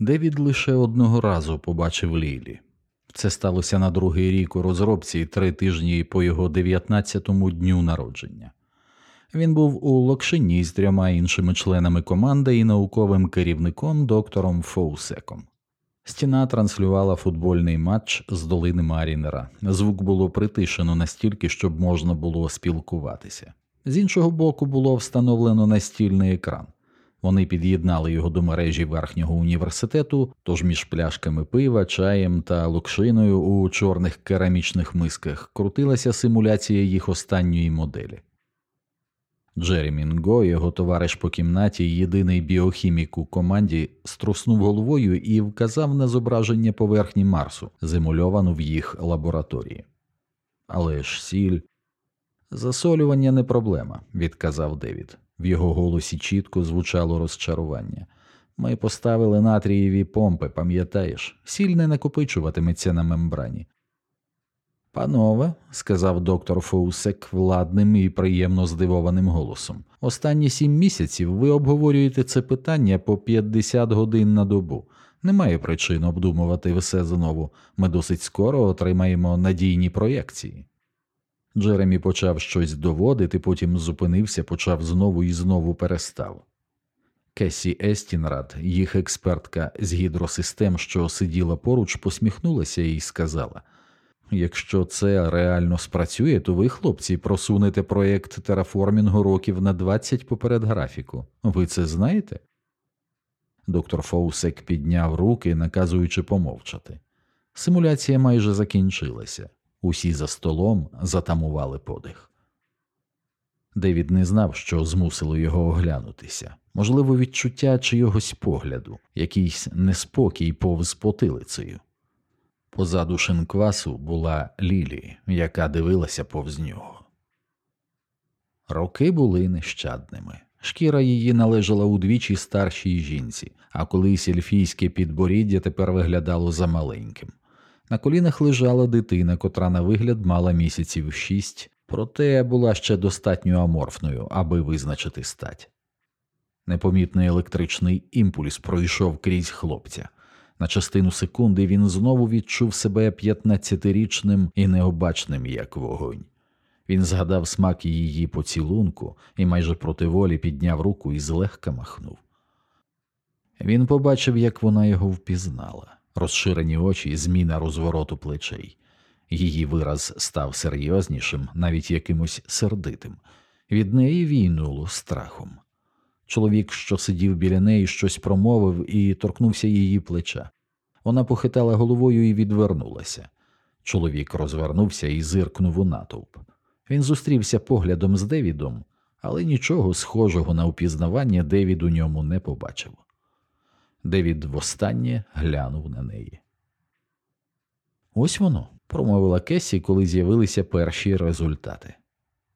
Девід лише одного разу побачив Лілі. Це сталося на другий рік у розробці три тижні по його 19-му дню народження. Він був у Локшині з трьома іншими членами команди і науковим керівником доктором Фоусеком. Стіна транслювала футбольний матч з долини Марінера. Звук було притишено настільки, щоб можна було спілкуватися. З іншого боку було встановлено настільний екран. Вони під'єднали його до мережі верхнього університету, тож між пляшками пива, чаєм та локшиною у чорних керамічних мисках крутилася симуляція їх останньої моделі. Джеремі Нго, його товариш по кімнаті, єдиний біохімік у команді, струснув головою і вказав на зображення поверхні Марсу, зимульовану в їх лабораторії. Але ж сіль. Засолювання не проблема, відказав Девід. В його голосі чітко звучало розчарування. Ми поставили натрієві помпи, пам'ятаєш, сіль не накопичуватиметься на мембрані. Панове, сказав доктор Фоусек владним і приємно здивованим голосом, останні сім місяців ви обговорюєте це питання по 50 годин на добу. Немає причин обдумувати все знову. Ми досить скоро отримаємо надійні проєкції. Джеремі почав щось доводити, потім зупинився, почав знову і знову перестав. Кесі Естінрад, їх експертка з гідросистем, що сиділа поруч, посміхнулася і сказала якщо це реально спрацює, то ви, хлопці, просунете проєкт тераформінгу років на 20 поперед графіку. Ви це знаєте? Доктор Фоусек підняв руки, наказуючи помовчати. Симуляція майже закінчилася. Усі за столом затамували подих. Девід не знав, що змусило його оглянутися, можливо, відчуття чийогось погляду, якийсь неспокій повз потилицею. Позаду шинквасу була Лілі, яка дивилася повз нього. Роки були нещадними. Шкіра її належала удвічі старшій жінці, а колись ельфійське підборіддя тепер виглядало замаленьким. На колінах лежала дитина, котра на вигляд мала місяців шість, проте була ще достатньо аморфною, аби визначити стать. Непомітний електричний імпульс пройшов крізь хлопця. На частину секунди він знову відчув себе п'ятнадцятирічним і необачним, як вогонь. Він згадав смак її поцілунку і майже проти волі підняв руку і злегка махнув. Він побачив, як вона його впізнала, розширені очі, зміна розвороту плечей. Її вираз став серйознішим, навіть якимось сердитим. Від неї війнуло страхом. Чоловік, що сидів біля неї, щось промовив і торкнувся її плеча. Вона похитала головою і відвернулася. Чоловік розвернувся і зиркнув у натовп. Він зустрівся поглядом з Девідом, але нічого схожого на упізнавання Девід у ньому не побачив. Девід востаннє глянув на неї. Ось воно, промовила Кесі, коли з'явилися перші результати.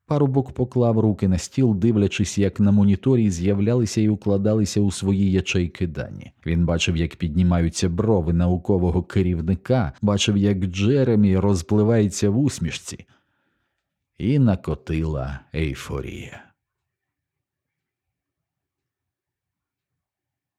Парубок поклав руки на стіл, дивлячись, як на моніторі з'являлися і укладалися у свої ячейки дані. Він бачив, як піднімаються брови наукового керівника, бачив, як Джеремі розпливається в усмішці, і накотила ейфорія.